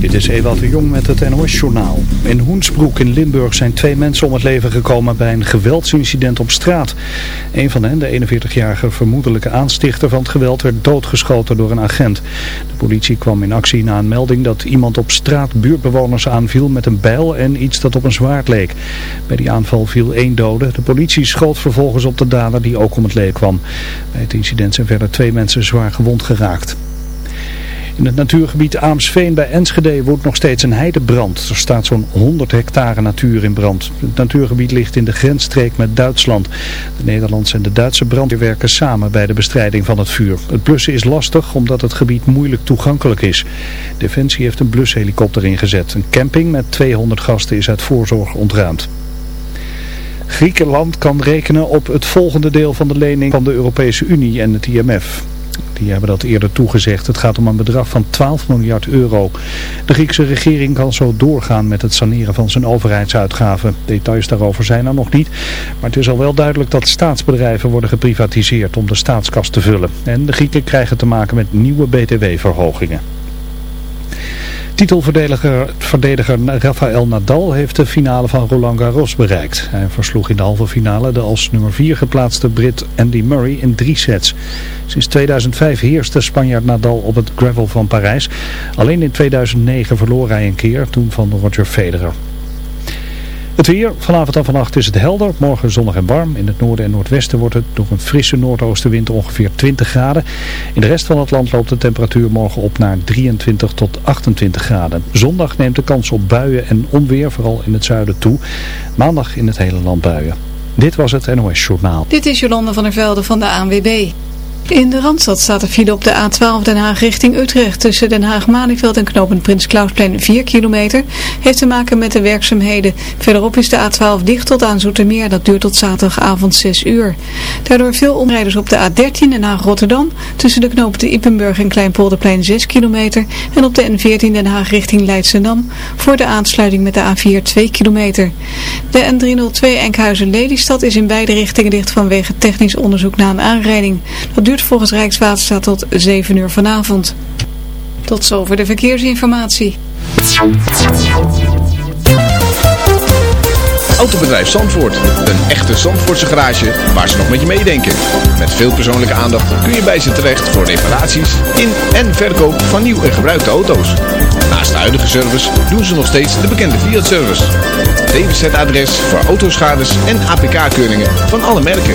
Dit is Ewald de Jong met het NOS-journaal. In Hoensbroek in Limburg zijn twee mensen om het leven gekomen bij een geweldsincident op straat. Een van hen, de 41-jarige vermoedelijke aanstichter van het geweld, werd doodgeschoten door een agent. De politie kwam in actie na een melding dat iemand op straat buurtbewoners aanviel met een bijl en iets dat op een zwaard leek. Bij die aanval viel één dode. De politie schoot vervolgens op de dader die ook om het leven kwam. Bij het incident zijn verder twee mensen zwaar gewond geraakt. In het natuurgebied Aamsveen bij Enschede woedt nog steeds een heidebrand. Er staat zo'n 100 hectare natuur in brand. Het natuurgebied ligt in de grensstreek met Duitsland. De Nederlandse en de Duitse brandweer werken samen bij de bestrijding van het vuur. Het blussen is lastig omdat het gebied moeilijk toegankelijk is. Defensie heeft een blushelikopter ingezet. Een camping met 200 gasten is uit voorzorg ontruimd. Griekenland kan rekenen op het volgende deel van de lening van de Europese Unie en het IMF. Die hebben dat eerder toegezegd. Het gaat om een bedrag van 12 miljard euro. De Griekse regering kan zo doorgaan met het saneren van zijn overheidsuitgaven. Details daarover zijn er nog niet. Maar het is al wel duidelijk dat staatsbedrijven worden geprivatiseerd om de staatskas te vullen. En de Grieken krijgen te maken met nieuwe btw-verhogingen. Titelverdediger verdediger Rafael Nadal heeft de finale van Roland Garros bereikt. Hij versloeg in de halve finale de als nummer 4 geplaatste Brit Andy Murray in drie sets. Sinds 2005 heerste Spanjaard Nadal op het gravel van Parijs. Alleen in 2009 verloor hij een keer, toen van Roger Federer. Het weer, vanavond en vannacht is het helder, morgen zonnig en warm. In het noorden en noordwesten wordt het door een frisse noordoostenwind ongeveer 20 graden. In de rest van het land loopt de temperatuur morgen op naar 23 tot 28 graden. Zondag neemt de kans op buien en onweer, vooral in het zuiden toe. Maandag in het hele land buien. Dit was het NOS Journaal. Dit is Jolanda van der Velde van de ANWB. In de Randstad staat er file op de A12 Den Haag richting Utrecht. Tussen Den Haag-Malieveld en knooppunt Prins Klausplein 4 kilometer. Heeft te maken met de werkzaamheden. Verderop is de A12 dicht tot aan Zoetermeer. Dat duurt tot zaterdagavond 6 uur. Daardoor veel omrijders op de A13 Den Haag-Rotterdam. Tussen de knooppunten Ippenburg en Kleinpolderplein 6 kilometer. En op de N14 Den Haag richting Leidschendam. Voor de aansluiting met de A4 2 kilometer. De N302 Enkhuizen-Lelystad is in beide richtingen dicht vanwege technisch onderzoek na een aanrijding. Dat duurt volgens Rijkswaterstaat tot 7 uur vanavond. Tot zover de verkeersinformatie. Autobedrijf Zandvoort. Een echte Zandvoortse garage waar ze nog met je meedenken. Met veel persoonlijke aandacht kun je bij ze terecht voor reparaties in en verkoop van nieuw en gebruikte auto's. Naast de huidige service doen ze nog steeds de bekende Fiat-service. DWZ-adres voor autoschades en APK-keuringen van alle merken.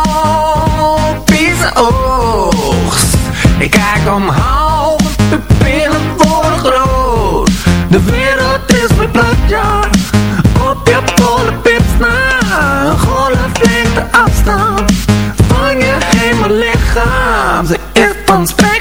oogst. Ik kijk omhoog, de pillen worden groot. De wereld is mijn platja. Op je polenpips na. Een golflengte afstand. Van je hele lichaam. Ze is van spectrale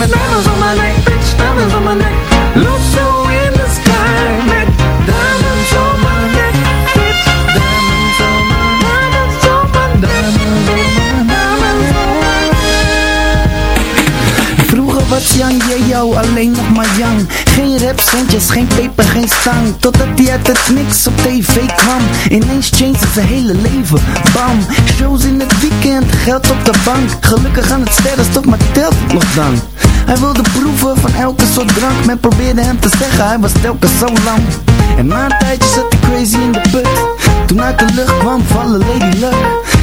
Met diamonds on my neck, bitch, diamonds on my neck. Look so in the sky, neck, diamonds on my neck, bitch, diamonds on my diamonds on my diamonds on my diamonds. Vroeger was Jan jou alleen nog maar Jan. Geen rapcentjes, geen peper, geen stang Totdat hij uit het niks op tv kwam. Ineens changed zijn hele leven, bam. Shows in het weekend, geld op de bank. Gelukkig aan het sterren, stop, maar telt nog dan. Hij wilde proeven van elke soort drank Men probeerde hem te zeggen, hij was telkens zo lang En na een tijdje zat hij crazy in de put. Toen uit de lucht kwam vallen Lady Luck.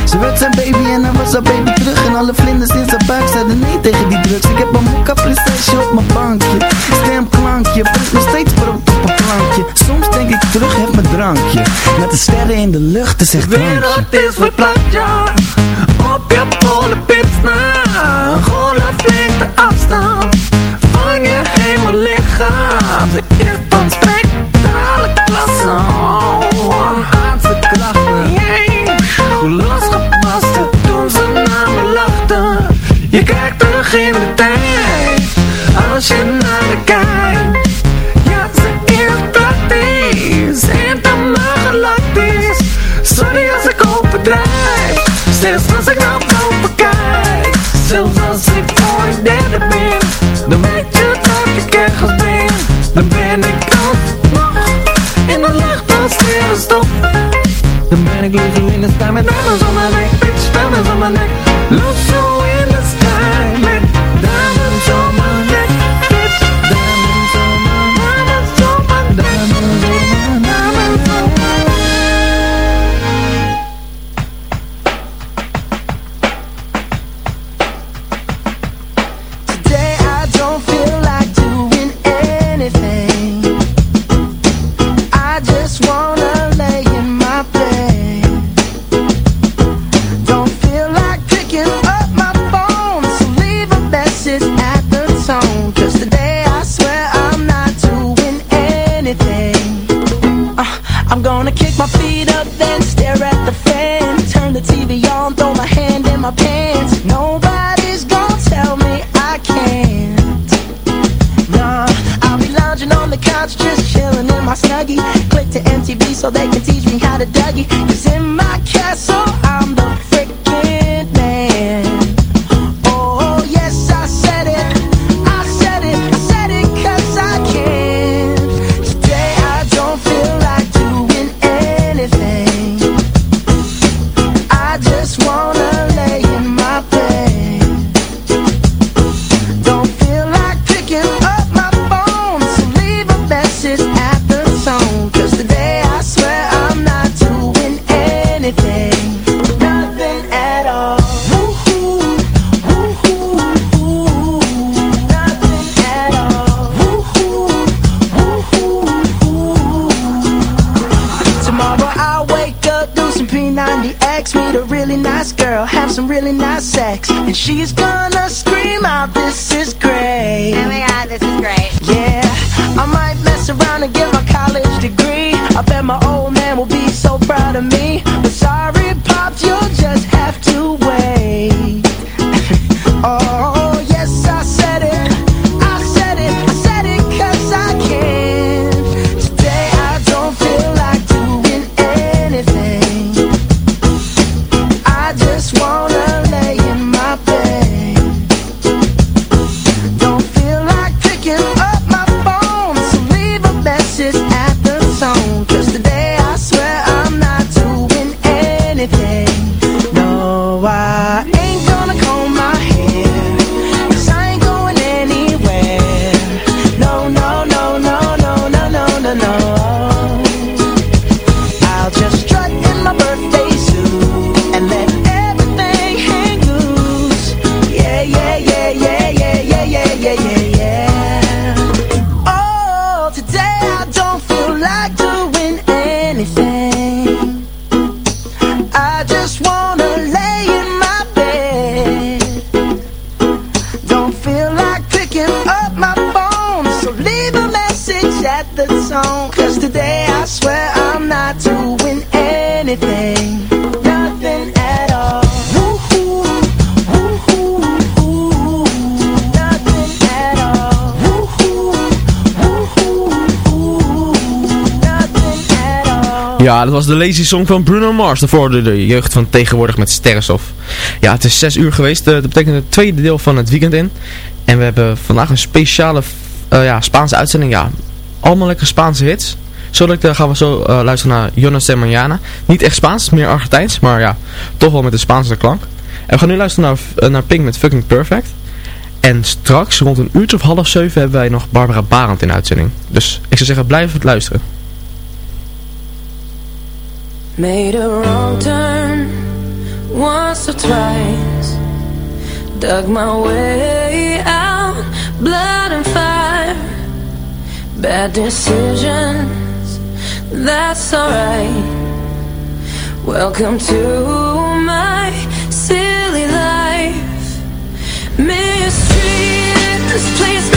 Ze werd zijn baby en hij was haar baby terug. En alle vlinders in zijn buik zeiden nee tegen die drugs. Ik heb een mokka PlayStation op mijn bankje. Stemklankje, brengt nog steeds voor op een plankje Soms denk ik terug, heb mijn drankje. Met de sterren in de lucht, zegt echt De wereld is verplaatst, ja. Op je polenpips na. Gewoon. the inner Dan ben ik alsnog in de lucht als sterrenstof. Dan ben ik liever in de staan met namen zonder nek, bitch, namen zonder mijn nek. Los dat was de Lazy Song van Bruno Mars. Daarvoor de, de jeugd van tegenwoordig met Sterrenstof. Ja, het is 6 uur geweest. eh, dat betekent het tweede deel van het weekend in. En we hebben vandaag een speciale eh, ja, Spaanse uitzending. Ja, allemaal lekker Spaanse hits. Zo direct, eh, gaan we zo luisteren naar Jonas de. Niet echt Spaans, meer Argentijns. Maar ja, toch wel met een Spaanse klank. En we gaan nu luisteren naar, naar Pink met Fucking Perfect. En straks, rond een uurtje of half zeven, hebben wij nog Barbara Barend in uitzending. Dus ik zou zeggen, blijf het luisteren. Made a wrong turn once or twice. Dug my way out, blood and fire. Bad decisions, that's alright. Welcome to my silly life. Mistreated, this place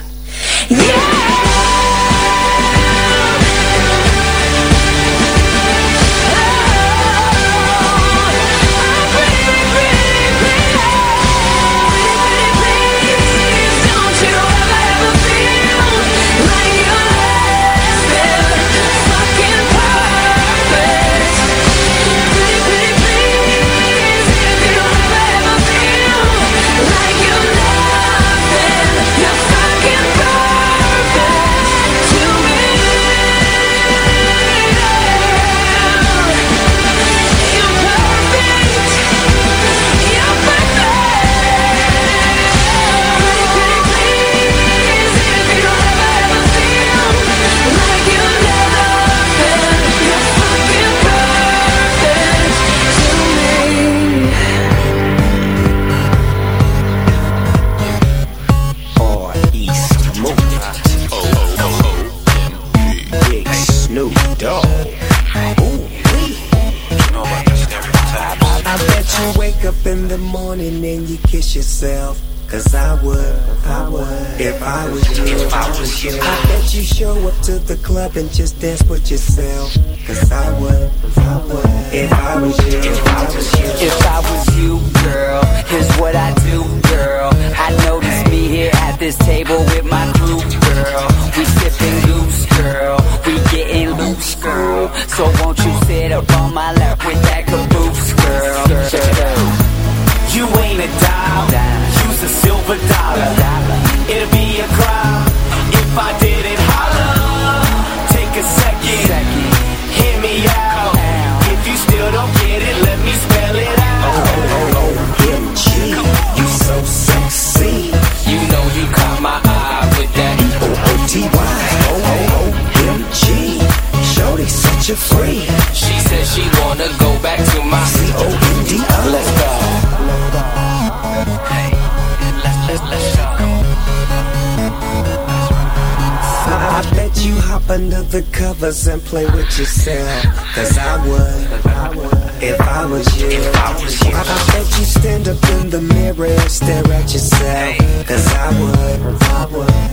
Cause I would, I would, if I was you, if I was you. I bet you show up to the club and just dance with yourself. Cause I would, I would, if I was you, if I was you. If under the covers and play with yourself. Cause I would, if I was you. I, I bet you stand up in the mirror and stare at yourself. Cause I would,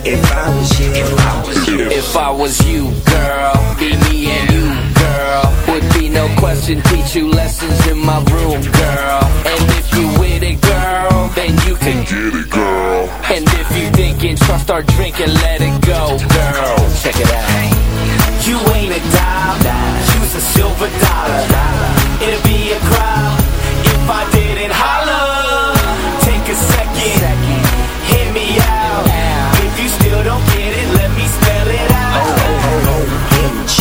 if I was you. If I was you, girl, be me and you, girl. Would be no question, teach you lessons in my room, girl. And if you with it, girl, then you can get it, girl. And if you thinking, trust start drinking, let it go, girl. Check it out. You ain't a dime, you's a silver dollar. It'd be a crime if I didn't holler. Take a second, hear me out. If you still don't get it, let me spell it out. Oh, oh, oh, OMG,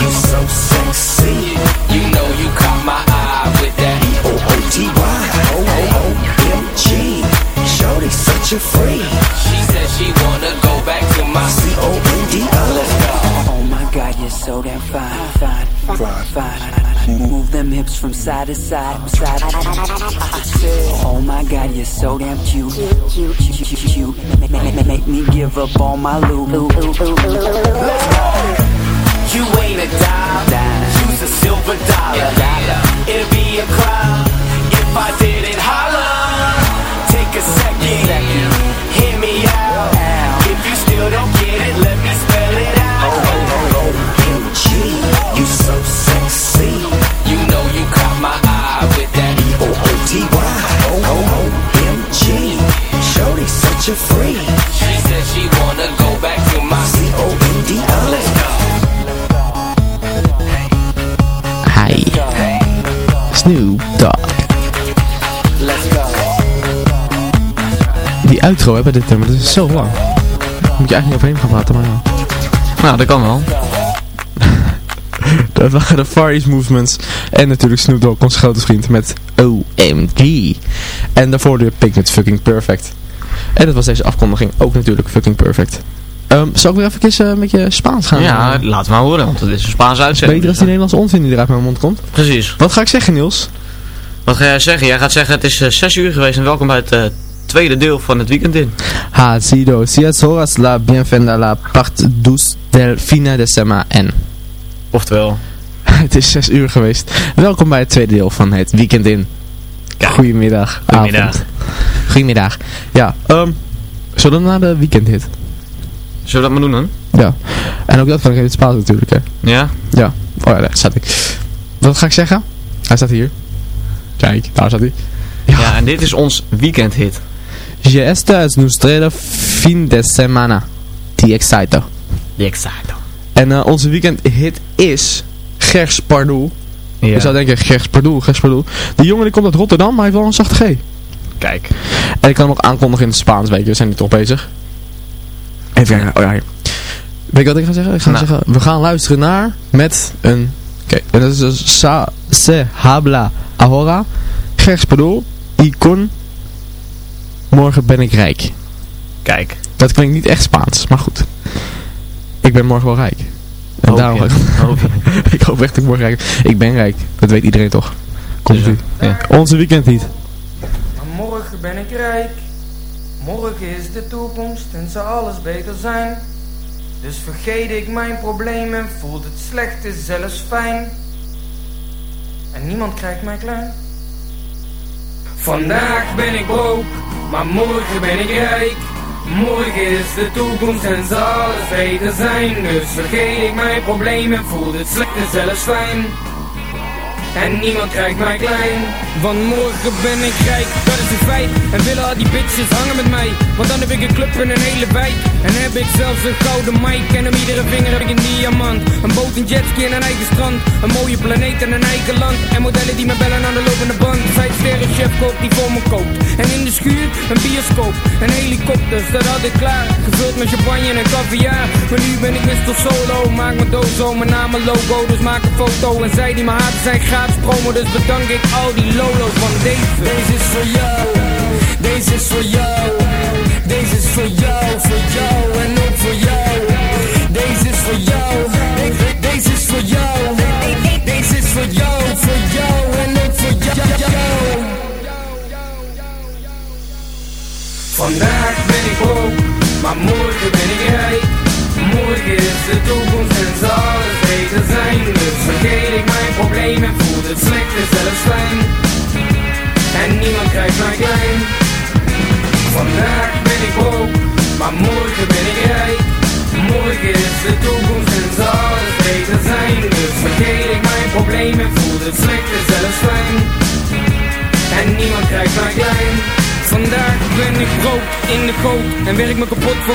you so sexy. You know you caught my eye with that. O-O-T-Y, O-O-M-G. Shorty such a freak. She said she wanna go back to my C-O-N-D-O. You're so damn fine, fine, fine, fine. Move them hips from side to side, side. Oh my god, you're so damn cute, cute, cute, cute, make me give up all my loot. Let's go. You ain't a dime, you's a silver dollar. It'd be a crime if I didn't holler. Take a second, hear me A freak. She said she wanna go back to my C-O-N-D-O. Let's go. Hi. Snoop Dogg. Let's go. Die outro hebben dit nummer, dat is zo lang. Moet je eigenlijk niet overheen gaan praten, maar ja. Nou, dat kan wel. Dat waren de Far East Movements. En natuurlijk Snoop Dogg, onze grote vriend, met OMG. En daarvoor de Pink met Fucking Perfect. En dat was deze afkondiging ook natuurlijk Fucking Perfect. Ehm zal ik weer even uh, een beetje Spaans gaan? Ja, laat maar horen, want het is een Spaanse uitzending. Beter als die Nederlandse onzin die eruit mijn mond komt. Precies. Wat ga ik zeggen, Niels? Wat ga jij zeggen? Jij gaat zeggen, het is 6 uur geweest en welkom bij het uh, tweede deel van het weekend in. Ha sido sias horas la bienvenida la part dos del fina de semana en. Oftewel. het is 6 uur geweest. Welkom bij het tweede deel van het weekend in. Goedemiddag. Goedemiddag. Avond. Goedemiddag. Ja, um, zullen we naar de weekendhit? Zullen we dat maar doen dan? Ja. En ook dat kan ik in het Spaans natuurlijk, hè? Ja? Ja. Oh ja, daar staat ik. Wat ga ik zeggen? Hij staat hier. Kijk, daar staat hij. Ja. ja, en dit is ons weekendhit. Je esta es nuestro fin de semana. Die excito. Die excito. En uh, onze weekendhit is Gers Pardoel. Ja. Je zou denken, Gers Pardoel, Gers Pardoel. Die jongen die komt uit Rotterdam, maar hij heeft wel een zachte G. Kijk. En ik kan hem ook aankondigen in het Spaans, weet je. We zijn nu toch bezig. Even kijken. Oh ja, hier. Weet je wat ik ga zeggen? Ik ga Nou. zeggen, we gaan luisteren naar met een... Oké, en dat is dus Sa, Se, Habla, Ahora, Gers Pardoel, Icon, Morgen ben ik rijk. Kijk. Dat klinkt niet echt Spaans, maar goed. Ik ben morgen wel rijk. En Hoop daarom... je, hoop ik hoop echt dat ik morgen rijk ben. Ik ben rijk. Dat weet iedereen toch. Komt Dus, u. ja. Onze weekend niet. Maar morgen ben ik rijk. Morgen is de toekomst en zal alles beter zijn. Dus vergeet ik mijn problemen, voelt het slechte zelfs fijn. En niemand krijgt mij klein. Vandaag ben ik broke, maar morgen ben ik rijk. Morgen is de toekomst en zal alles beter zijn. Dus vergeet ik mijn problemen, voelt het slechte zelfs fijn. En niemand krijgt mij klein. Want morgen ben ik rijk, dat is feit. En willen al die bitches hangen met mij. Want dan heb ik een club in een hele wijk. En heb ik zelfs een gouden mic. En om iedere vinger heb ik een diamant. Een boot, een jetski en een eigen strand. Een mooie planeet en een eigen land. En modellen die me bellen aan de lopende band. Vijf sterren chef koopt die voor me koopt. En in de schuur een bioscoop. Een helikopters, dat had ik klaar. Gevuld met champagne en caviar. Maar nu ben ik Mr. Solo. Maak mijn dozo, mijn naam en logo. Dus maak een foto. En zij die me haten zijn promo Dus bedank ik al die lolo's van deze Deze is voor jou Deze is voor jou Deze is voor jou, voor jou en ook voor jou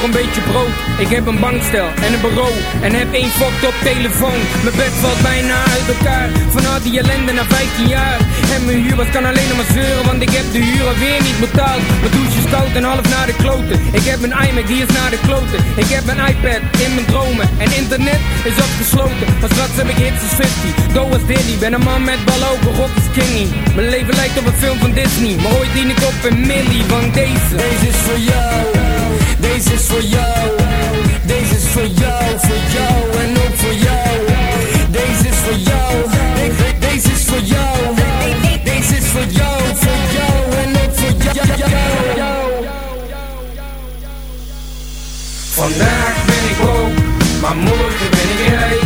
een beetje brood. Ik heb een bankstel en een bureau en heb één fucked op telefoon. Mijn bed valt bijna uit elkaar, vanuit die ellende na 15 jaar. En mijn huur kan alleen nog maar zeuren, want ik heb de huur alweer niet betaald. Mijn douche is koud en half naar de kloten. Ik heb een iMac, die is naar de kloten. Ik heb een iPad in mijn dromen en internet is afgesloten. Maar straks heb ik hits als 50, go als Diddy. Ben een man met ballogen, rock is kingy. Mijn leven lijkt op een film van Disney, maar ooit dien ik op een milli van deze. Deze is voor jou, deze is voor jou. Deze is voor jou, voor jou en ook voor jou. Deze is voor jou, de- deze is voor jou. Deze is voor jou, voor jou en ook voor jou. Vandaag ben ik broke, maar morgen ben ik rijk.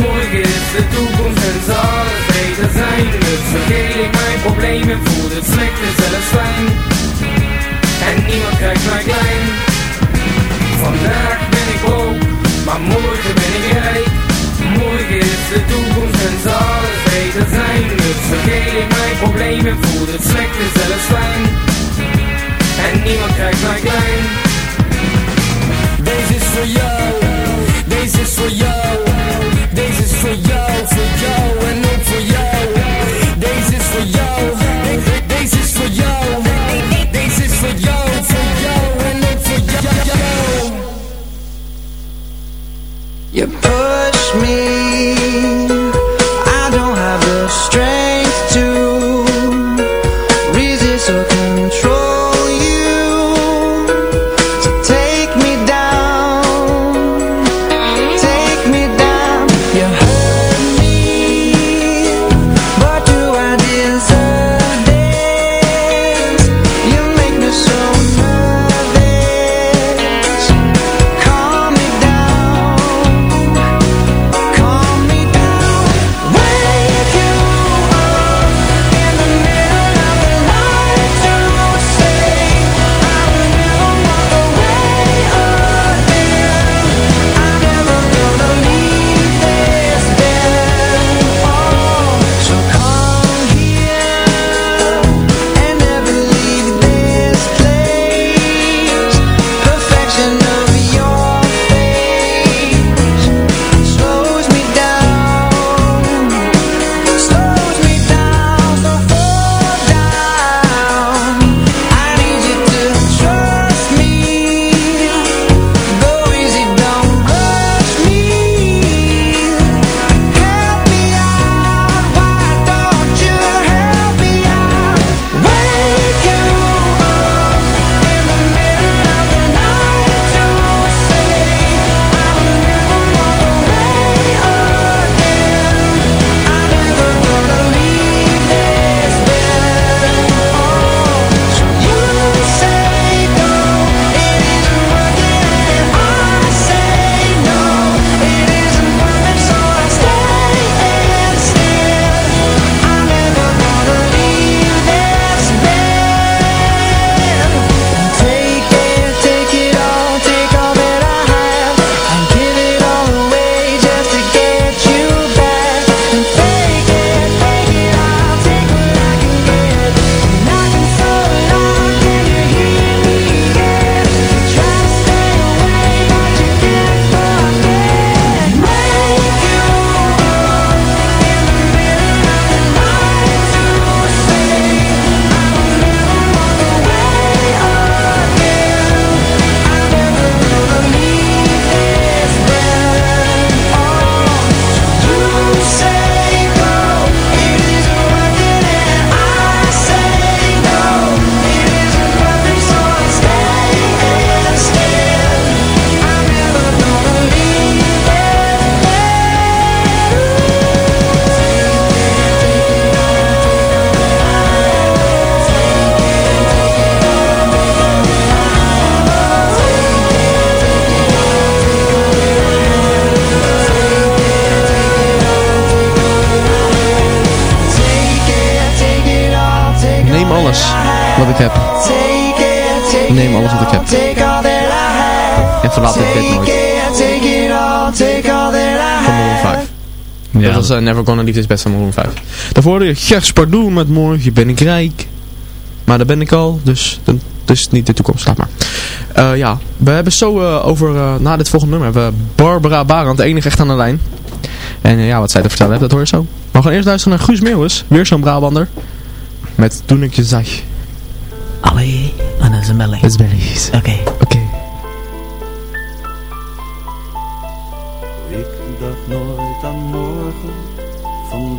Morgen is de toekomst en zal alles beter zijn. Dus vergeet ik mijn probleem en voel het slecht en zelfs fijn. En niemand krijgt mij klein. Vandaag ben ik broke, maar morgen ben ik rijk. Morgen is de toekomst en zal alles beter zijn. Dus vergeet ik mijn probleem en voel het slecht en zelfs fijn. En niemand krijgt mij klein. Was Never Gonna Leave This Bed van Maroon 5. Daarvoor de Gers Pardoel met Morgen ben ik rijk. Maar daar ben ik al, dus is niet de toekomst. Laat maar. Eh, ja, we hebben zo eh, over, eh, na dit volgende nummer, hebben we Barbara Barend, de enige echt aan de lijn. En ja, wat zij te vertellen heeft, dat hoor je zo. Maar we gaan eerst luisteren naar Guus Meeuwis, weer zo'n Brabander. Met Toen ik je zag. Allee, en dat is een belly. Dat is. Oké.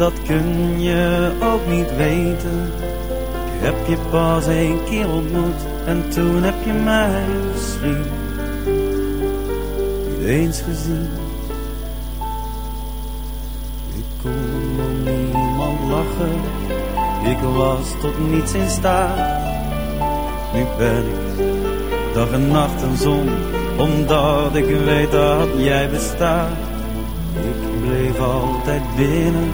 Dat kun je ook niet weten. Ik heb je pas één keer ontmoet en toen heb je mij misschien niet eens gezien. Ik kon om niemand lachen, ik was tot niets in staat. Nu ben ik dag en nacht een zon, omdat ik weet dat jij bestaat. Ik bleef altijd binnen,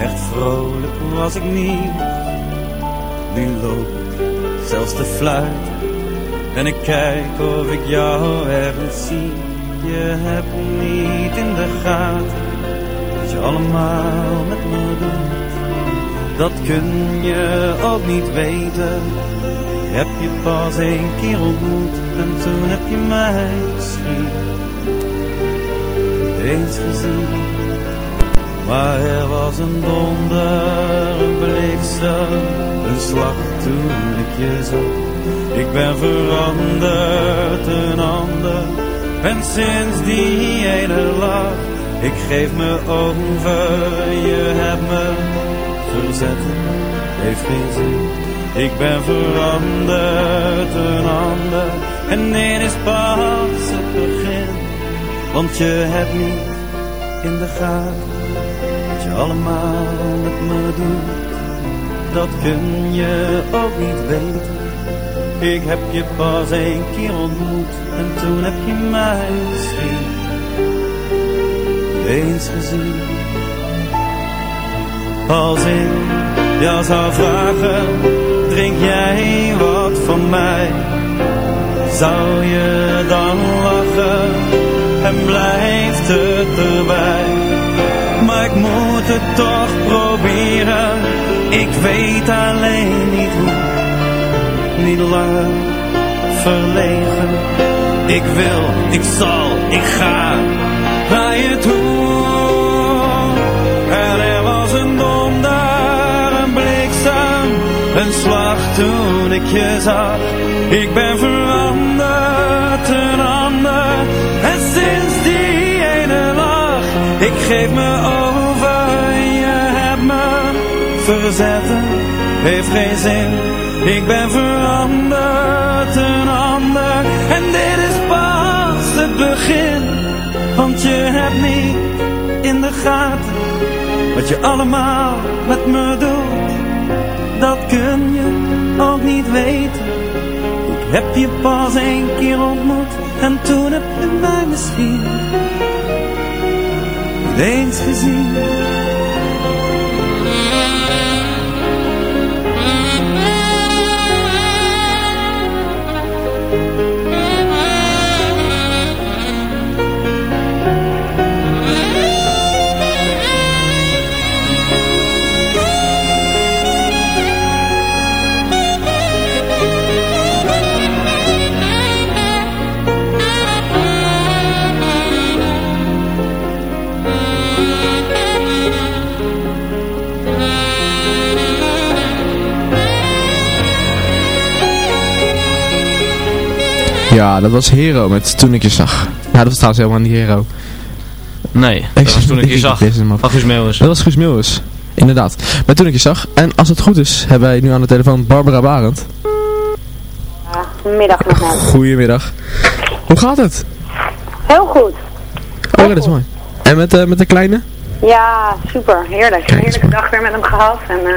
echt vrolijk was ik niet. Nu loop ik zelfs te fluiten en ik kijk of ik jou ergens zie. Je hebt niet in de gaten wat je allemaal met me doet. Dat kun je ook niet weten. Heb je pas één keer ontmoet en toen heb je mij misschien niet eens gezien. Maar er was een donder, een bliksem, een slag toen ik je zag. Ik ben veranderd, een ander, en sinds die ene lach, ik geef me over, je hebt me verzet, heeft geen zin. Ik ben veranderd, een ander, en dit is pas het begin. Want je hebt niet in de gaten allemaal met me doet. Dat kun je ook niet weten. Ik heb je pas één keer ontmoet en toen heb je mij misschien eens gezien. Als ik jou zou vragen, drink jij wat van mij? Zou je dan lachen en blijft het erbij? Ik moet het toch proberen, ik weet alleen niet hoe. Niet langer verlegen, ik wil, ik zal, ik ga naar je toe. En er was een donder, een bliksem, een slag toen ik je zag. Ik ben veranderd, een ander, en sinds ik geef me over, je hebt me verzetten, heeft geen zin. Ik ben veranderd, een ander, en dit is pas het begin. Want je hebt niet in de gaten wat je allemaal met me doet. Dat kun je ook niet weten. Ik heb je pas één keer ontmoet en toen heb je mij misschien eens gezien. Ja, dat was Hero met Toen ik je zag. Ja, dat was trouwens helemaal niet Hero. Nee, dat was toen ik je zag. Van Guus Meeuwis. Dat was Guus Meeuwis. Inderdaad. Maar toen ik je zag. En als het goed is, hebben wij nu aan de telefoon Barbara Barend. Middag nog net. Goedemiddag. Hoe gaat het? Heel goed. Oh, dat is mooi. En met, eh, met de kleine? Ja, super. Heerlijk. Een heerlijke dag weer met hem gehad. En, eh,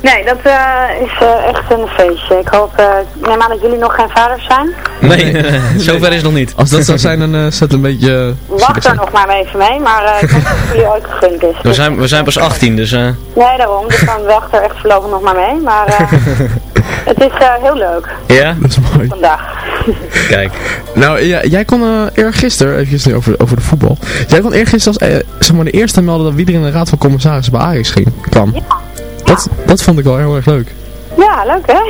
nee, dat eh, is eh, echt een feestje. Ik hoop, eh, neem aan dat jullie nog geen vaders zijn. Nee, zover is het nog niet. Als dat zou zijn, dan eh zet een beetje... Wacht er nog maar even mee, maar eh, ik hoop dat het jullie ooit gegund is. We zijn, we zijn pas 18, dus... eh Nee, daarom. Dus dan wacht er echt voorlopig nog maar mee. Maar eh, het is eh, heel leuk ja? Dat is mooi. vandaag. Kijk. Nou, ja, jij kon eh eergisteren, even nu over, over de voetbal. Jij kon eergisteren als eh, zeg maar de eerste melden dat wie er in de raad van commissarissen bij Ajax ging, kwam. Dat, dat vond ik wel heel erg leuk. Ja, leuk hè?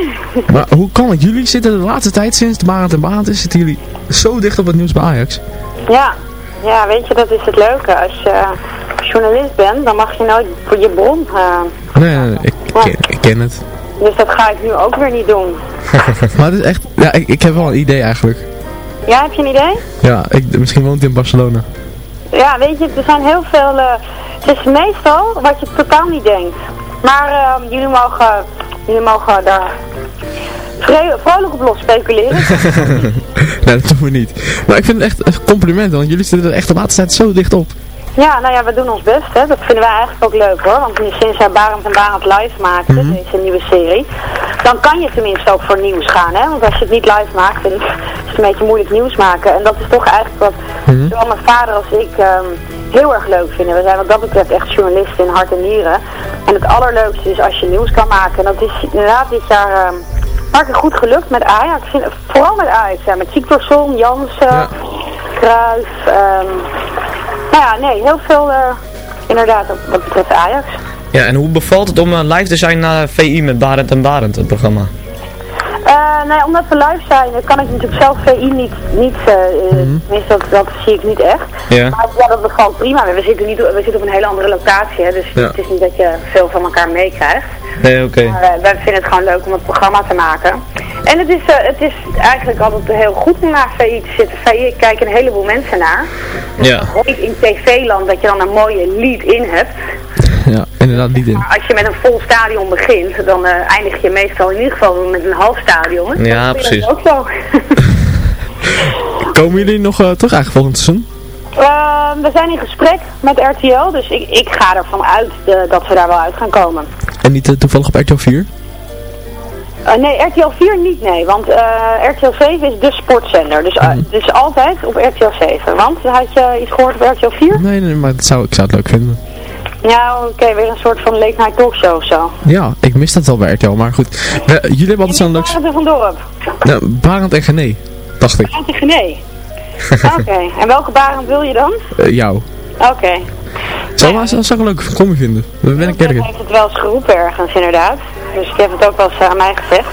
Maar hoe kan het? Jullie zitten de laatste tijd sinds de Barend en Barend is, zitten jullie zo dicht op het nieuws bij Ajax. Ja. ja, weet je, dat is het leuke. Als je journalist bent, dan mag je nooit voor je bron. eh, Nee, nee, nee, ik, ken, ik ken het. dus dat ga ik nu ook weer niet doen. maar het is echt, ja, ik, ik heb wel een idee eigenlijk. Ja, heb je een idee? Ja, ik, misschien woont hij in Barcelona. Ja, weet je, er zijn heel veel... eh, het is meestal wat je totaal niet denkt. Maar eh, jullie mogen, jullie mogen daar vrolijk op los speculeren. nee, dat doen we niet. Maar ik vind het echt een compliment, want jullie zitten er echt de laatste tijd zo dicht op. Ja, nou ja, we doen ons best. Hè. Dat vinden wij eigenlijk ook leuk hoor. Want nu sinds wij Barend en Barend live maken, Mhm. deze nieuwe serie, dan kan je tenminste ook voor nieuws gaan. Hè. Want als je het niet live maakt, dan is het een beetje moeilijk nieuws maken. En dat is toch eigenlijk wat Mhm. zowel mijn vader als ik ehm, heel erg leuk vinden. We zijn wat dat betreft echt journalisten in hart en nieren. En het allerleukste is als je nieuws kan maken. En dat is inderdaad dit jaar keer goed gelukt met Ajax. Ik vind- Vooral met Ajax, ja. Met Siktorsson, Jansen, Kruijf. ehm, nou ja, nee, heel veel eh, inderdaad wat- betreft Ajax. Ja, en hoe bevalt het om eh, live te zijn naar VI met Barend en Barend, het programma? Eh, nee, omdat we live zijn, eh, kan ik natuurlijk zelf VI niet, niet eh, eh, tenminste dat, dat zie ik niet echt. Ja. Maar ja, dat bevalt prima. We zitten, niet, we zitten op een hele andere locatie, hè, dus Ja. het is niet dat je veel van elkaar meekrijgt. Nee, oké. Maar eh, wij vinden het gewoon leuk om het programma te maken. En het is, eh, het is eigenlijk altijd heel goed om naar VI te zitten. VI kijken een heleboel mensen naar. Ja. Niet in tv-land dat je dan een mooie lead in hebt. Ja, inderdaad niet in. Maar als je met een vol stadion begint, dan eh, eindig je meestal in ieder geval met een half stadion. Ja, Dat is precies. ook zo. Komen jullie nog eh, terug eigenlijk volgend seizoen? Eh, we zijn in gesprek met RTL, dus ik, ik ga ervan uit dat we daar wel uit gaan komen. En niet eh, toevallig op RTL 4? Eh, nee, RTL 4 niet, nee. Want RTL 7 is de sportzender. Dus, eh, dus altijd op RTL 7. Want, had je iets gehoord op RTL 4? Nee, nee, maar dat zou, ik zou het leuk vinden. Ja, oké, weer een soort van late night talkshow of zo. Ja, ik mis dat wel bij RTL, maar goed. We- jullie hebben altijd zo'n leuk... Barend er vandoor. Nou, Barend en Gené, dacht ik. Barend en nee. Oké, en welke Barend wil je dan? Eh, jou. Oké. Zou, maar, zou, zou ik een leuke combi vinden. Dat ben ik Ik erg. heb het wel eens geroepen ergens, inderdaad. Dus ik heb het ook wel eens eh, aan mij gezegd.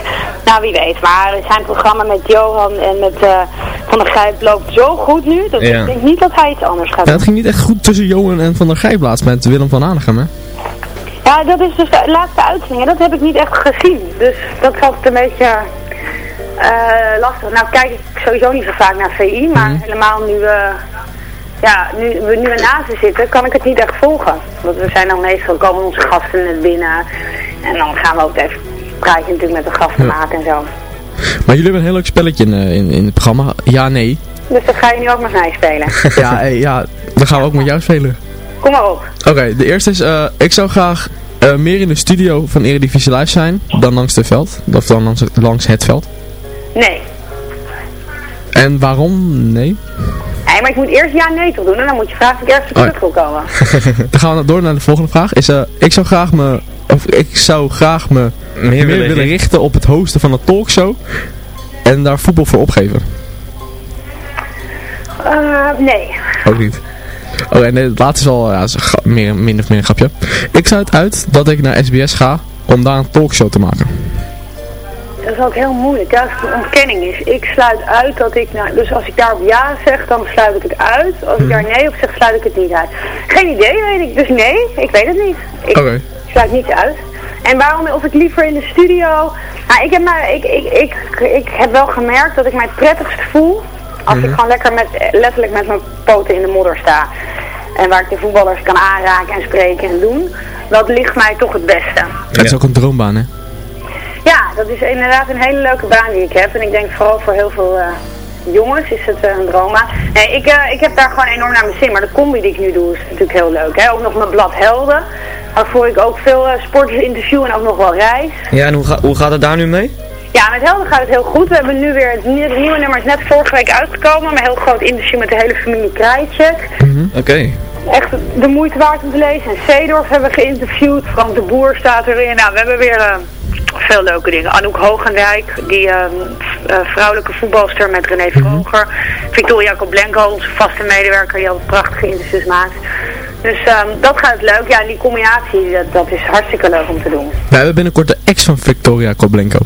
Nou, wie weet. Maar zijn programma met Johan en met eh, Van der Grijp loopt zo goed nu. Dat Ja. ik denk niet dat hij iets anders gaat Ja, doen. het ging niet echt goed tussen Johan en Van der Gijp laatst met Willem van Aanegem, hè? Ja, dat is dus de laatste uitzending. En dat heb ik niet echt gezien. Dus dat was een beetje eh, lastig. Nou kijk ik sowieso niet zo vaak naar VI. Maar Mhm. helemaal nu, ja, nu we nu ernaast zitten, kan ik het niet echt volgen. Want we zijn dan meestal, komen onze gasten net binnen. En dan gaan we ook even praatje natuurlijk met de gasten maken en zo. Maar jullie hebben een heel leuk spelletje in, eh, in, in het programma. Ja, nee. Dus dat ga je nu ook met mij spelen. Ja, eh, ja, dan gaan we ook met jou spelen. Kom maar op. Oké, de eerste is, eh, ik zou graag meer in de studio van Eredivisie Live zijn dan langs het veld. Of dan langs, langs het veld. Nee. En waarom? Nee. Maar ik moet eerst ja nee toch doen. En dan moet je vragen of ik ergens Oh terug wil komen. Dan gaan we door naar de volgende vraag. Is, eh, ik zou graag me, of ik zou graag me meer, willen willen richten op het hosten van een talkshow. En daar voetbal voor opgeven. Eh, nee. Ook niet. Oh, en nee, het laatste is al ja, is meer, min of meer een grapje. Ik sluit uit dat ik naar SBS ga om daar een talkshow te maken. Dat is ook heel moeilijk. Ja, als het een ontkenning is. Ik sluit uit dat ik, nou, dus als ik daarop ja zeg, dan sluit ik het uit. Als ik daar nee op zeg, sluit ik het niet uit. Geen idee, weet ik. Dus nee, ik weet het niet. Ik Oké. sluit niets uit. En waarom, of ik liever in de studio... Nou, ik heb, maar, ik, ik, ik, ik heb wel gemerkt dat ik mij het prettigst voel als ik gewoon lekker met, letterlijk met mijn poten in de modder sta. En waar ik de voetballers kan aanraken en spreken en doen. dat ligt mij toch het beste. Het is ook een droombaan, hè? Ja, dat is inderdaad een hele leuke baan die ik heb. En ik denk vooral voor heel veel eh, jongens is het eh, een droombaan. Nee, ik, eh, ik heb daar gewoon enorm naar mijn zin. Maar de combi die ik nu doe is natuurlijk heel leuk. Hè? Ook nog mijn blad Helden. Waarvoor ik ook veel sporters interview en ook nog wel reis. Ja, en hoe, ga- hoe gaat het daar nu mee? Ja, met Helden gaat het heel goed. We hebben nu weer het nieuwe, nummer is net vorige week uitgekomen. Een heel groot interview met de hele familie Krijtjek. Oké. Echt de moeite waard om te lezen. En Seedorf hebben we geïnterviewd. Frank de Boer staat erin. Nou, we hebben weer eh, veel leuke dingen. Anouk Hoogendijk, die eh, eh, vrouwelijke voetbalster met René Vroger. Victoria Koblenko, onze vaste medewerker die altijd prachtige interviews maakt. Dus ehm, dat gaat leuk. Ja, en die combinatie, dat, dat is hartstikke leuk om te doen. Wij hebben binnenkort de ex van Victoria Koblenko.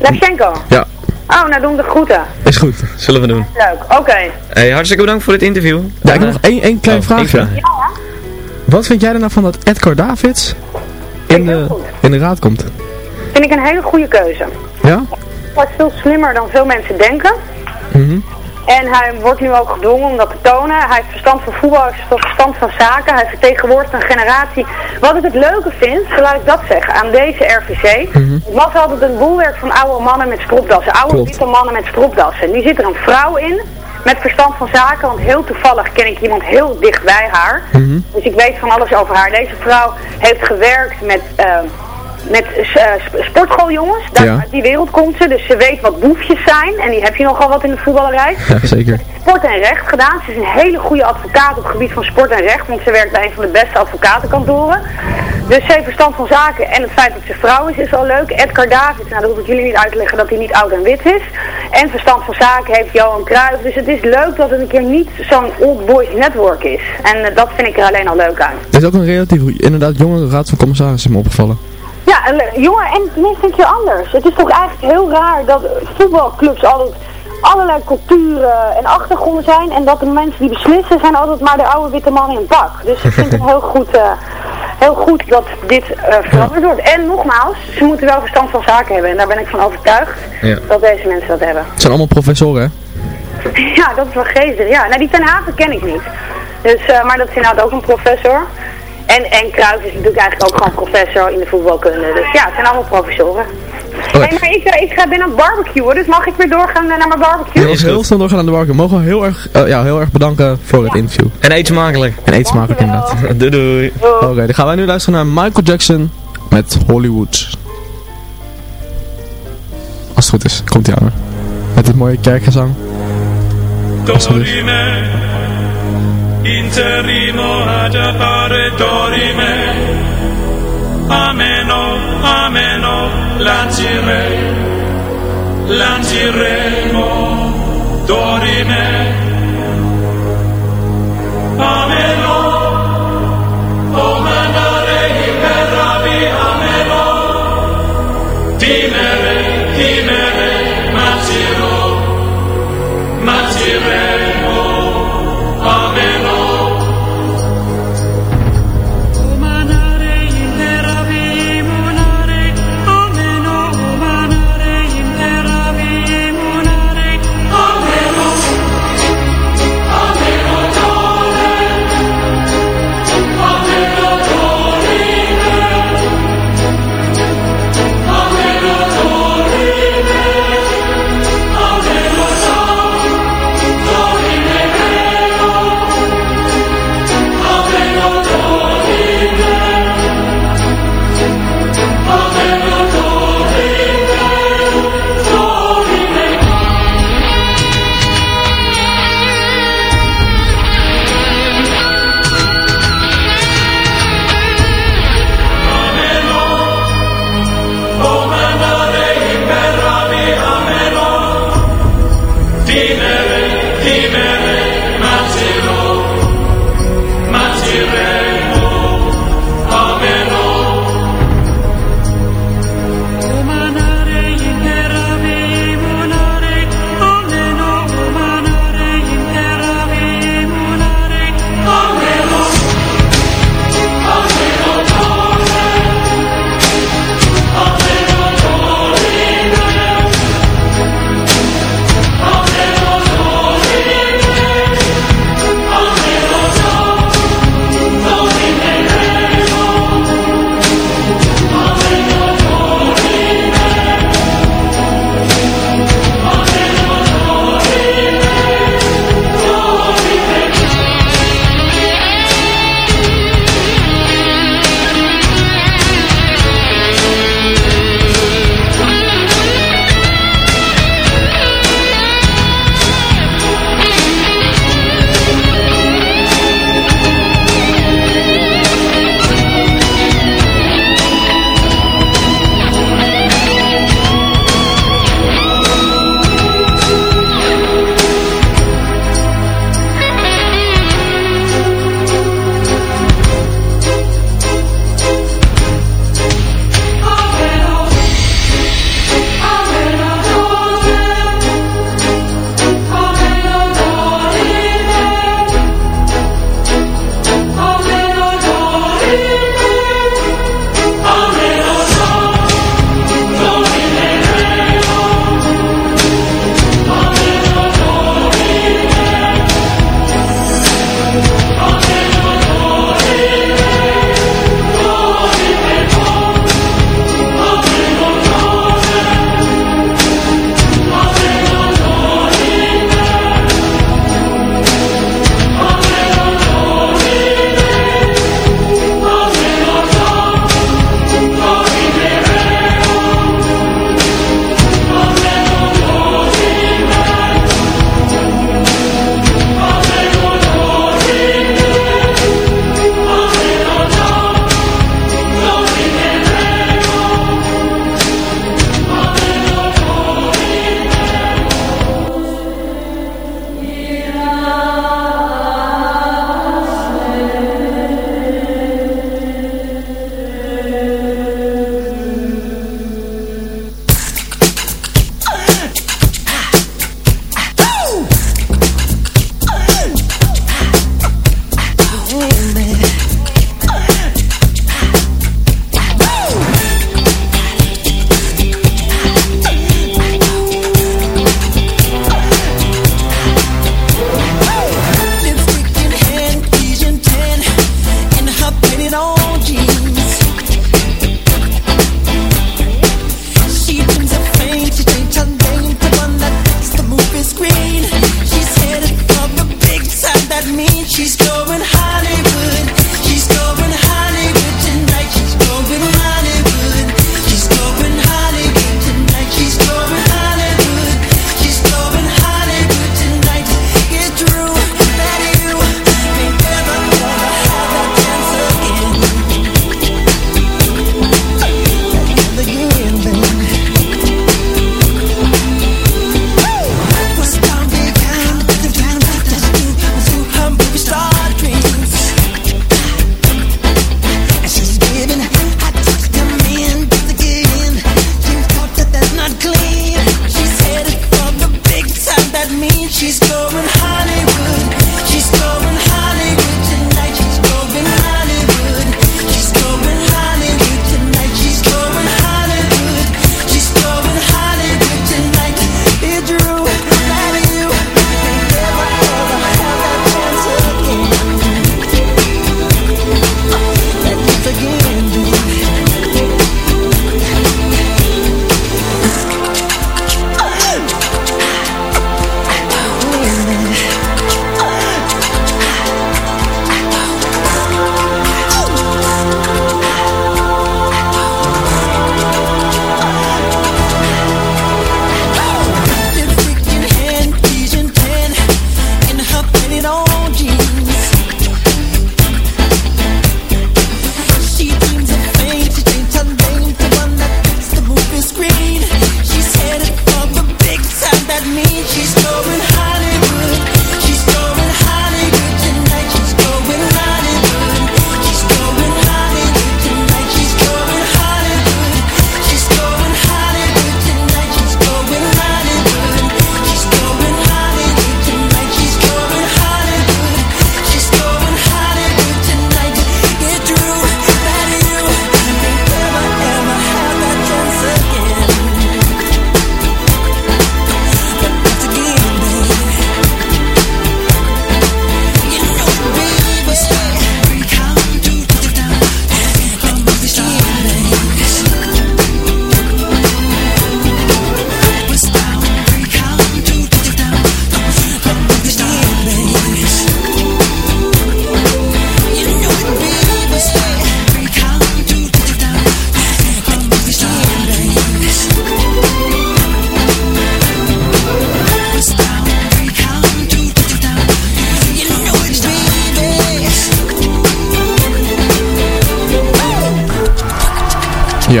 Lashenko. Ja, Oh, nou doen we de groeten. is goed. Zullen we doen. Leuk, oké. Hey, hartstikke bedankt voor dit interview. Ja, ik heb nog één, één klein Oh, vraagje. Wat vind jij er nou van dat Edgar Davids in de, in de raad komt? Vind ik een hele goede keuze. Ja? Hij is veel slimmer dan veel mensen denken. Mhm. En hij wordt nu ook gedwongen om dat te tonen. Hij heeft verstand van voetbal, hij heeft verstand van zaken. Hij vertegenwoordigt een generatie. Wat ik het leuke vind, zo laat ik dat zeggen, aan deze RVC. Het was altijd een boelwerk van oude mannen met stropdassen. Oude witte mannen met stropdassen. Nu zit er een vrouw in met verstand van zaken. Want heel toevallig ken ik iemand heel dicht bij haar. Dus ik weet van alles over haar. Deze vrouw heeft gewerkt met... eh, met eh, sp- sportschooljongens, daar, Ja. die wereld komt ze, dus ze weet wat boefjes zijn en die heb je nogal wat in de voetballerij Ja, zeker. sport en recht gedaan. Ze is een hele goede advocaat op het gebied van sport en recht, want ze werkt bij een van de beste advocatenkantoren. Dus ze heeft verstand van zaken en het feit dat ze vrouw is, is al leuk. Edgar Davids, nou dat hoef ik jullie niet uit te leggen dat hij niet oud en wit is. En verstand van zaken heeft Johan Cruijff. Dus het is leuk dat het een keer niet zo'n old boys network is. En eh, dat vind ik er alleen al leuk aan. Er is ook een relatief, inderdaad, jongere raad van commissarissen me opgevallen. Ja, en, eh, jongen, en tenminste een keer anders. Het is toch eigenlijk heel raar dat voetbalclubs altijd allerlei culturen en achtergronden zijn. En dat de mensen die beslissen zijn altijd maar de oude witte man in een pak. Dus ik vind het heel goed, eh, heel goed dat dit eh, veranderd wordt. En nogmaals, ze moeten wel verstand van zaken hebben. En daar ben ik van overtuigd Ja. dat deze mensen dat hebben. Het zijn allemaal professoren, hè? Ja, dat is wel geestig. Ja, nou die Ten Haven ken ik niet. Dus, maar dat is inderdaad ook een professor. En, en Kruijff is natuurlijk eigenlijk ook gewoon professor in de voetbalkunde. Dus ja, het zijn allemaal professoren. Hey, maar ik, eh, ik ga binnen barbecuen, dus mag ik weer doorgaan eh, naar mijn barbecue? Heel, heel snel doorgaan aan de barbecue. Mogen we heel erg, eh, ja, heel erg bedanken voor het interview. En eet smakelijk. En eet smakelijk inderdaad. doei doei. Oké, dan gaan wij nu luisteren naar Michael Jackson met Hollywood. Als het goed is, komt hij aan. hoor. Met dit mooie kerkgezang. Als het goed is. inserimo ad appare torime. Ameno, ameno, lancire, lanciremo torime. Ameno, comandare imperrabi, ameno, timere, timere, maciro, macire.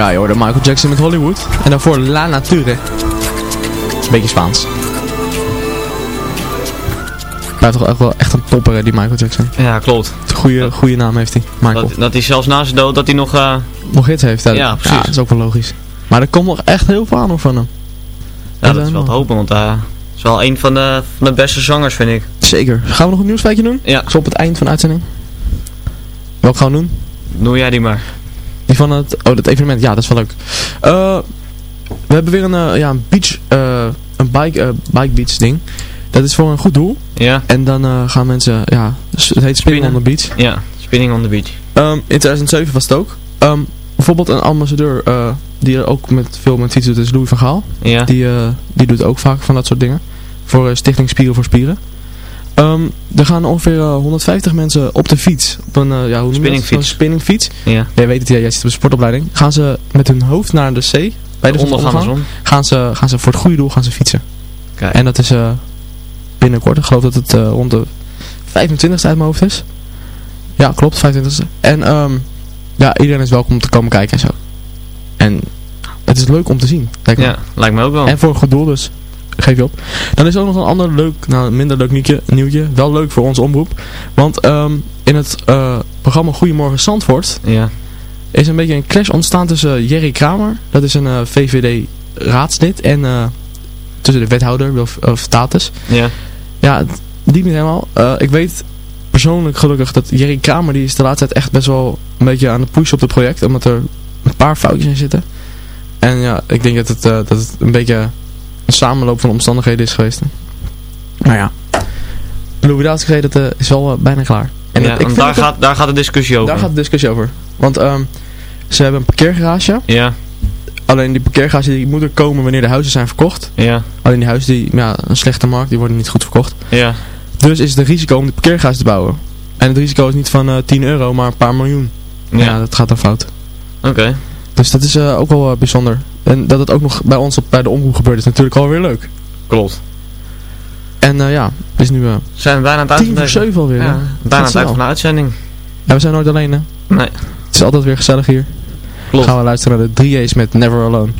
Ja, je hoorde Michael Jackson met Hollywood. En daarvoor La Nature. Beetje Spaans. Blijft toch echt wel echt een topper, die Michael Jackson. Ja, klopt. Goede, goede naam heeft hij, Michael. Dat, dat hij zelfs na zijn dood, dat hij nog... eh, Nog hits heeft, hè? Ja, precies. dat is ook wel logisch. Maar er komt nog echt heel veel aan nog van hem. ja, dat is wel te hopen, want hij is wel een van de, van de beste zangers, vind ik. Zeker. Gaan we nog een nieuwsfeitje doen? Ja. Zo op het eind van de uitzending. Welke gaan we doen? Doe jij die maar. Die van het, oh, dat evenement. Ja, dat is wel leuk. Eh, we hebben weer een, eh, ja, een beach, eh, een bike, bike beach ding. Dat is voor een goed doel. Ja. En dan gaan mensen, ja, het heet Spinning on the Beach. Ja, Spinning on the Beach. Ehm, in 2007 was het ook. Ehm, bijvoorbeeld een ambassadeur die er ook met, veel met fietsen doet, is Louis van Gaal. Ja. Die, die doet ook vaak van dat soort dingen. Voor Stichting Spieren voor Spieren. Ehm, er gaan ongeveer eh, 150 mensen op de fiets. Op een, eh, ja, hoe? Spinningfiets. Een spinningfiets. Ja. Jij weet het, ja, jij zit op de sportopleiding. Gaan ze met hun hoofd naar de zee. Bij de, De zon. Gaan ze, gaan ze voor het goede doel gaan ze fietsen. Kijk. En dat is eh, binnenkort. Ik geloof dat het eh, rond de 25ste uit mijn hoofd is. Ja, klopt, 25ste. En ehm, ja, iedereen is welkom om te komen kijken en zo. En het is leuk om te zien. lijkt me. Ja, lijkt me ook wel. En voor een goed doel dus. Geef je op. Dan is er ook nog een ander leuk, nou minder leuk nieuwtje. nieuwtje wel leuk voor onze omroep. Want ehm, in het eh, programma Goedemorgen Zandvoort Ja. is een beetje een clash ontstaan tussen Jerry Kramer. Dat is een eh, VVD raadslid. En eh, tussen de wethouder, of Status. Ja. Ja, het liep niet helemaal. Ik weet persoonlijk gelukkig dat Jerry Kramer, die is de laatste tijd echt best wel een beetje aan de push op het project. Omdat er een paar foutjes in zitten. En ja, ik denk dat het, dat het een beetje samenloop van omstandigheden is geweest. Maar ja, Louis Daas dat eh, is wel eh, bijna klaar. En ja, het- ik want vind daar, gaat, daar gaat de discussie over. daar gaat de discussie over. Want ehm, ze hebben een parkeergarage. Ja. Alleen die parkeergarage die moet er komen wanneer de huizen zijn verkocht. Ja. Alleen die huizen die, ja, een slechte markt, die worden niet goed verkocht. Ja. Dus is het een risico om de parkeergarage te bouwen. En het risico is niet van eh 10 euro, maar een paar miljoen. Ja, Ja. dat gaat dan fout. Oké. Dus dat is eh, ook wel bijzonder. En dat het ook nog bij ons op, bij de omroep gebeurt is natuurlijk alweer leuk. Klopt. En eh, ja, het is nu eh Zijn we bijna aan het tien voor zeven alweer. Ja, bijna het snel. van de uitzending. Ja, we zijn nooit alleen hè. Nee. Het is altijd weer gezellig hier. Klopt. Gaan we luisteren naar de 3A's met Never Alone.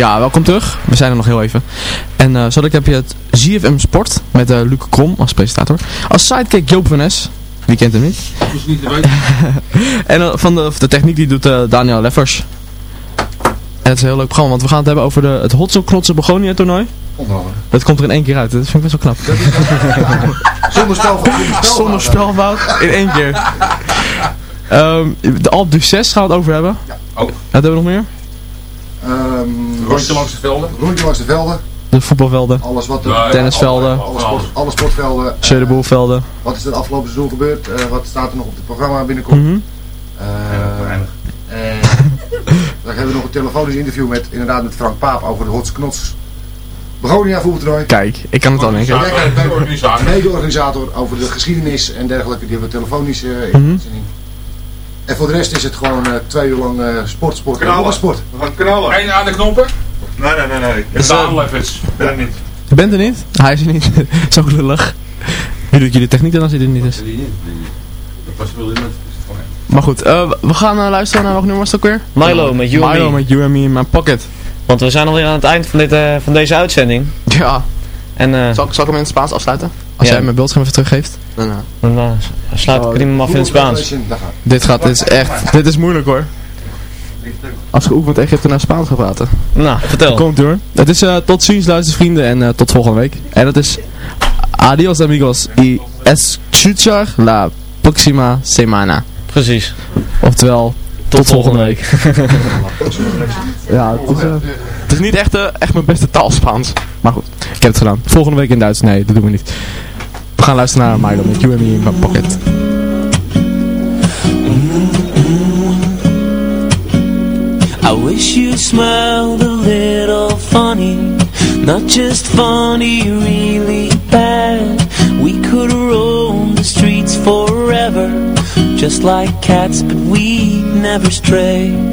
Ja, welkom terug. We zijn er nog heel even. En uh, zo heb je het ZFM Sport met uh, Luc Krom als presentator. Als sidekick Joop van Es. Wie kent hem niet? Dus niet en uh, van de, de techniek die doet Daniel Leffers. En het is een heel leuk programma, want we gaan het hebben over de, het Hotzo Knotse Begonia toernooi. Dat komt er in één keer uit, dat vind ik best wel knap. Zonder spelfout. Zonder spelfout, in één keer. Um, de Alp du 6 gaan we het over hebben. Ja. Oh. Wat hebben we nog meer? Um, rondje langs de velden. Rondje langs de velden. De voetbalvelden. Alles wat de, tennisvelden. Alle, alle, sport, alle sportvelden. Schödeboelvelden. Uh, wat is er afgelopen seizoen gebeurd? Uh, wat staat er nog op het programma binnenkort? Mm -hmm. uh, en dan hebben we nog een telefonisch interview met, inderdaad met Frank Paap over de Hots Knots Begonia voetbaltoernooi. Kijk, ik kan het al denken. Mede-organisator over de geschiedenis en dergelijke. Die hebben we telefonisch uh, in mm -hmm. En voor de rest is het gewoon uh, twee uur lang uh, sport, sport knallen. sport. We gaan knallen. Eén aan de knoppen? Nee, nee, nee. nee. Ik ben ben er niet. Je bent er niet? Hij is er niet. Zo lullig. Wie doet jullie techniek dan als hij er niet is? Dat was wel iemand. Maar goed, uh, we gaan uh, luisteren naar welk nummer was het ook weer? Milo met You Milo and Me. met You and Me in My Pocket. Want we zijn alweer aan het eind van, dit, uh, van deze uitzending. Ja. En, uh, zal, zal ik hem in het Spaans afsluiten? Als ja. jij mijn beeldscherm even teruggeeft. Dan, dan uh, sluit ik hem af in het Spaans. Dit gaat, dit is echt, dit is moeilijk hoor. Als geoefend echt hebt naar Spaans gaat praten. Nou, vertel. Komt hoor. Het is uh, tot ziens luistervrienden en uh, tot volgende week. En dat is adios amigos y escuchar la próxima semana. Precies. Oftewel, tot, tot volgende week. ja, het is, uh, het is niet echt, uh, echt mijn beste taal Spaans. Maar goed, ik heb het gedaan. Volgende week in Duits. Nee, dat doen we niet. We gaan luisteren naar Milo met You and Me in my Pocket. I wish you smiled a little funny Not just funny, really bad We could roam the streets forever Just like cats, but we'd never stray